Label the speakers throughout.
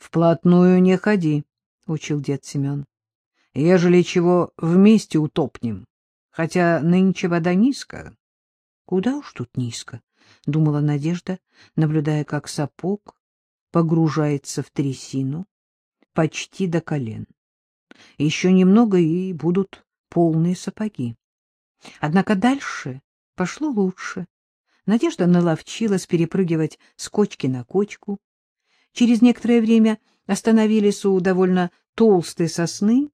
Speaker 1: Вплотную не ходи, — учил дед Семен. — Ежели чего вместе утопнем, хотя нынче вода низко. — Куда уж тут низко, — думала Надежда, наблюдая, как сапог погружается в трясину почти до колен. Еще немного, и будут полные сапоги. Однако дальше пошло лучше. Надежда наловчилась перепрыгивать с кочки на кочку. Через некоторое время остановились у довольно толстой сосны.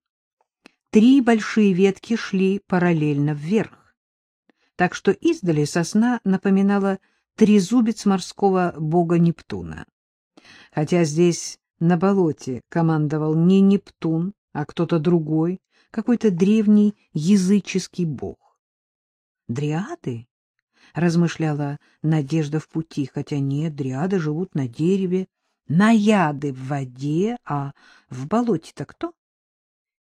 Speaker 1: Три большие ветки шли параллельно вверх. Так что издали сосна напоминала трезубец морского бога Нептуна. Хотя здесь, на болоте, командовал не Нептун, а кто-то другой, какой-то древний языческий бог. Дриады? размышляла Надежда в пути, хотя нет, дриады живут на дереве, наяды в воде, а в болоте-то кто?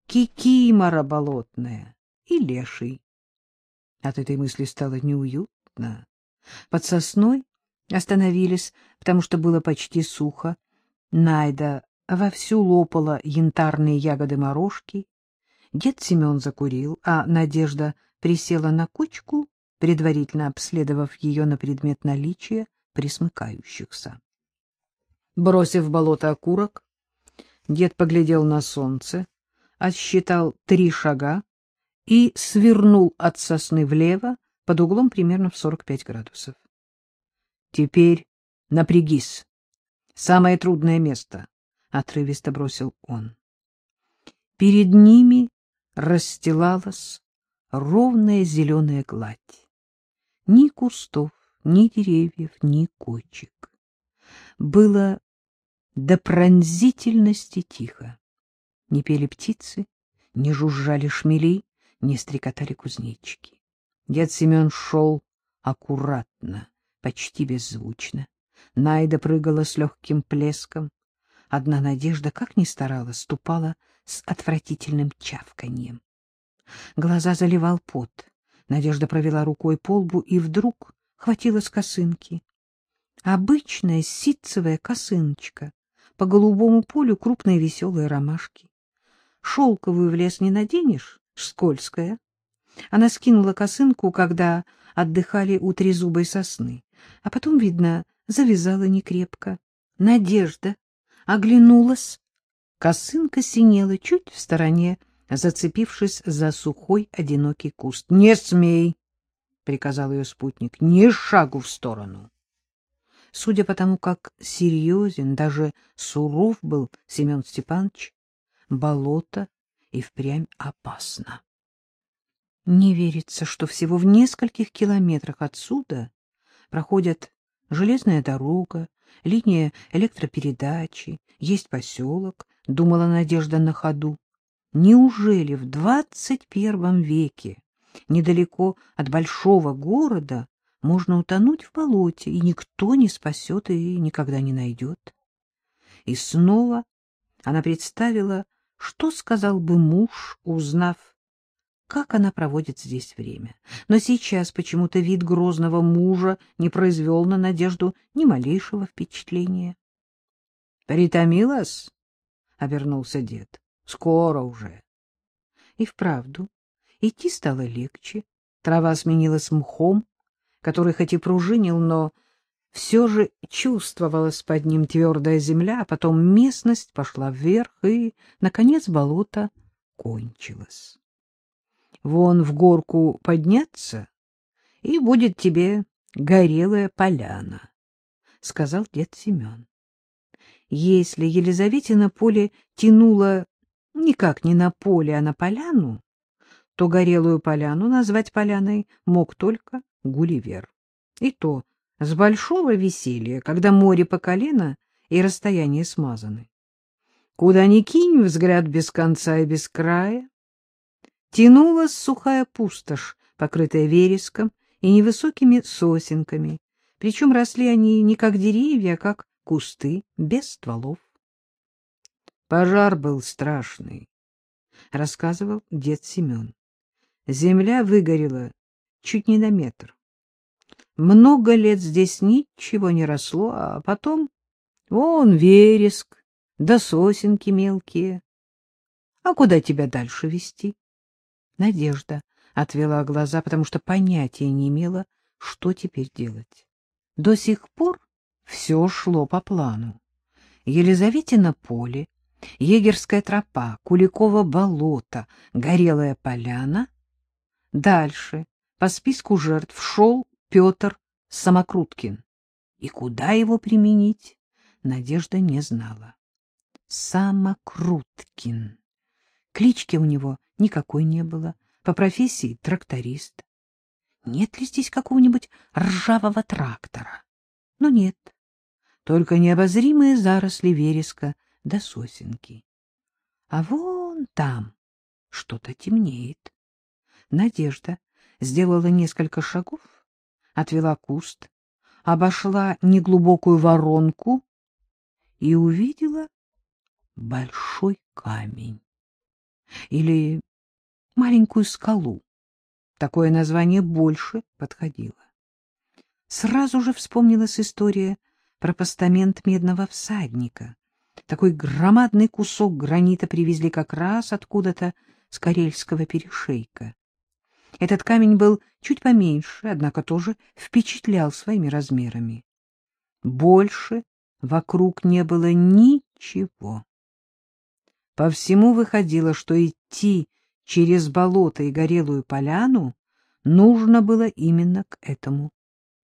Speaker 1: Кикимора болотная и леший. От этой мысли стало неуютно. Под сосной остановились, потому что было почти сухо. Найда вовсю лопала янтарные ягоды морожки. Дед Семен закурил, а Надежда присела на кучку предварительно обследовав ее на предмет наличия присмыкающихся. Бросив в болото окурок, дед поглядел на солнце, отсчитал три шага и свернул от сосны влево под углом примерно в 45 градусов. — Теперь напрягись. Самое трудное место, — отрывисто бросил он. Перед ними расстилалась ровная зеленая гладь. Ни кустов, ни деревьев, ни кочек. Было до пронзительности тихо. Не пели птицы, не жужжали шмели, не стрекотали кузнечики. Дед Семен шел аккуратно, почти беззвучно. Найда прыгала с легким плеском. Одна надежда, как ни старалась, ступала с отвратительным чавканьем. Глаза заливал пот. Надежда провела рукой по лбу и вдруг хватилась косынки. Обычная ситцевая косыночка, по голубому полю крупные веселые ромашки. Шелковую в лес не наденешь, скользкая. Она скинула косынку, когда отдыхали у трезубой сосны, а потом, видно, завязала некрепко. Надежда оглянулась. Косынка синела чуть в стороне, зацепившись за сухой одинокий куст. — Не смей! — приказал ее спутник. — Ни шагу в сторону! Судя по тому, как серьезен, даже суров был Семен Степанович, болото и впрямь опасно. Не верится, что всего в нескольких километрах отсюда проходят железная дорога, линия электропередачи, есть поселок, — думала Надежда на ходу. Неужели в двадцать первом веке недалеко от большого города можно утонуть в болоте, и никто не спасет и никогда не найдет? И снова она представила, что сказал бы муж, узнав, как она проводит здесь время. Но сейчас почему-то вид грозного мужа не произвел на Надежду ни малейшего впечатления. — Притомилась? — обернулся дед. Скоро уже. И вправду, идти стало легче. Трава сменилась мхом, который хоть и пружинил, но все же чувствовалась под ним твердая земля, а потом местность пошла вверх, и, наконец, болото кончилось. Вон в горку подняться, и будет тебе горелая поляна, — сказал дед Семен. Если Елизаветина поле тянуло никак не на поле, а на поляну, то горелую поляну назвать поляной мог только Гулливер. И то с большого веселья, когда море по колено и расстояние смазаны. Куда ни кинь взгляд без конца и без края, тянулась сухая пустошь, покрытая вереском и невысокими сосенками, причем росли они не как деревья, а как кусты без стволов. Пожар был страшный, — рассказывал дед Семен. Земля выгорела чуть не на метр. Много лет здесь ничего не росло, а потом вон вереск да сосенки мелкие. А куда тебя дальше вести? Надежда отвела глаза, потому что понятия не имела, что теперь делать. До сих пор все шло по плану. Елизаветина поле, егерская тропа, Куликово болото, горелая поляна. Дальше по списку жертв шел Петр Самокруткин. И куда его применить, Надежда не знала. Самокруткин. Клички у него никакой не было, по профессии тракторист. Нет ли здесь какого-нибудь ржавого трактора? Но нет, только необозримые заросли вереска да сосенки. А вон там что-то темнеет. Надежда сделала несколько шагов, отвела куст, обошла неглубокую воронку и увидела большой камень или маленькую скалу. Такое название больше подходило. Сразу же вспомнилась история про постамент медного всадника. Такой громадный кусок гранита привезли как раз откуда-то с Карельского перешейка. Этот камень был чуть поменьше, однако тоже впечатлял своими размерами. Больше вокруг не было ничего. По всему выходило, что идти через болото и горелую поляну нужно было именно к этому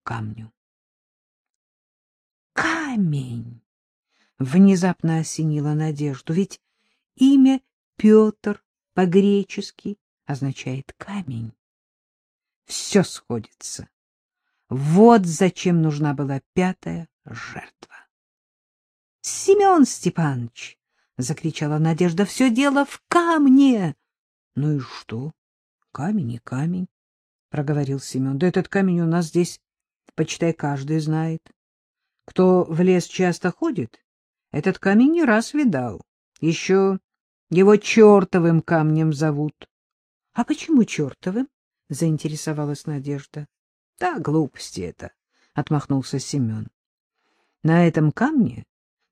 Speaker 1: камню. Камень! Внезапно осенила надежду, ведь имя Петр по-гречески означает камень. Все сходится. Вот зачем нужна была пятая жертва. — Семен Степанович! — закричала Надежда. — Все дело в камне! — Ну и что? Камень и камень, — проговорил Семен. — Да этот камень у нас здесь, почитай, каждый знает. Кто в лес часто ходит, этот камень не раз видал. Еще его чертовым камнем зовут. — А почему чертовым? — заинтересовалась Надежда. — Да, глупости это, — отмахнулся Семен. — На этом камне,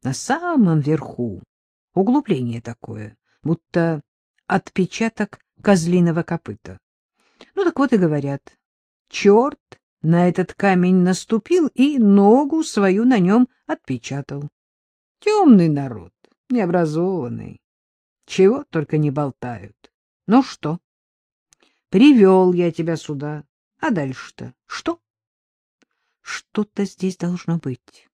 Speaker 1: на самом верху, углубление такое, будто отпечаток козлиного копыта. Ну так вот и говорят, черт на этот камень наступил и ногу свою на нем отпечатал. Темный народ, необразованный, чего только не болтают. Ну что? Привел я тебя сюда. А дальше-то что? Что-то здесь должно быть.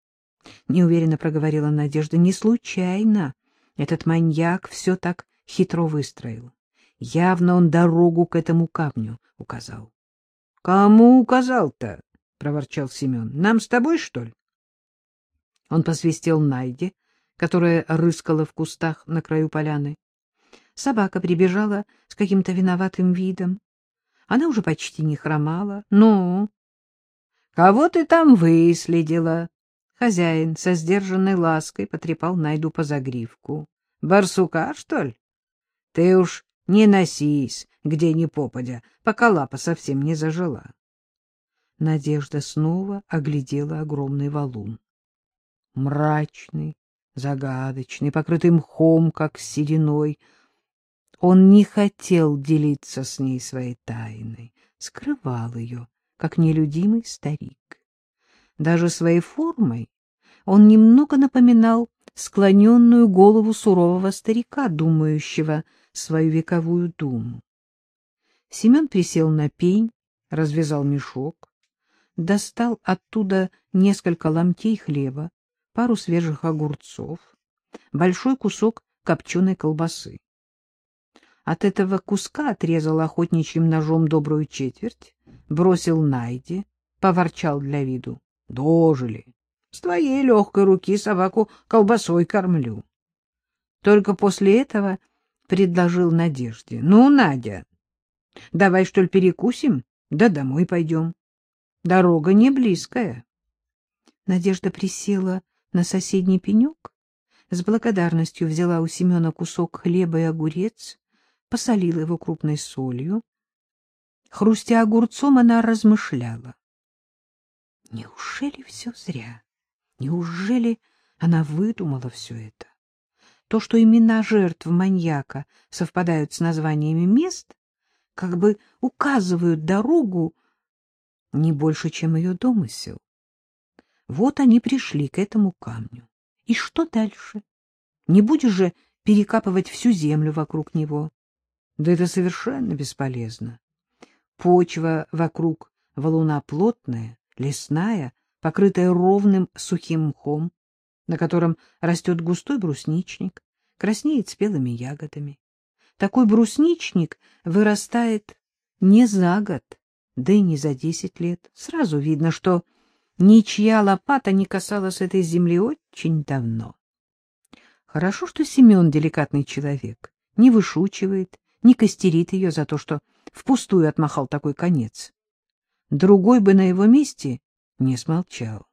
Speaker 1: Неуверенно проговорила Надежда. Не случайно этот маньяк все так хитро выстроил. Явно он дорогу к этому камню указал. — Кому указал-то? — проворчал Семен. — Нам с тобой, что ли? Он посвистел Найде, которая рыскала в кустах на краю поляны. Собака прибежала с каким-то виноватым видом. Она уже почти не хромала. — Ну? — Кого ты там выследила? Хозяин со сдержанной лаской потрепал Найду по загривку. — Барсука, что ли? Ты уж не носись, где ни попадя, пока лапа совсем не зажила. Надежда снова оглядела огромный валун. Мрачный, загадочный, покрытый мхом, как сединой — он не хотел делиться с ней своей тайной, скрывал ее, как нелюдимый старик. Даже своей формой он немного напоминал склоненную голову сурового старика, думающего свою вековую думу. Семен присел на пень, развязал мешок, достал оттуда несколько ломтей хлеба, пару свежих огурцов, большой кусок копченой колбасы. От этого куска отрезал охотничьим ножом добрую четверть, бросил Найде, поворчал для виду. — Дожили. С твоей легкой руки собаку колбасой кормлю. Только после этого предложил Надежде. — Ну, Надя, давай, что ли, перекусим, да домой пойдем. Дорога не близкая. Надежда присела на соседний пенек, с благодарностью взяла у Семена кусок хлеба и огурец, посолила его крупной солью. Хрустя огурцом, она размышляла. Неужели все зря? Неужели она выдумала все это? То, что имена жертв маньяка совпадают с названиями мест, как бы указывают дорогу не больше, чем ее домысел. Вот они пришли к этому камню. И что дальше? Не будешь же перекапывать всю землю вокруг него? Да это совершенно бесполезно. Почва вокруг валуна плотная, лесная, покрытая ровным сухим мхом, на котором растет густой брусничник, краснеет спелыми ягодами. Такой брусничник вырастает не за год, да и не за десять лет. Сразу видно, что ничья лопата не касалась этой земли очень давно. Хорошо, что Семен деликатный человек, не вышучивает, не костерит ее за то, что впустую отмахал такой конец. Другой бы на его месте не смолчал.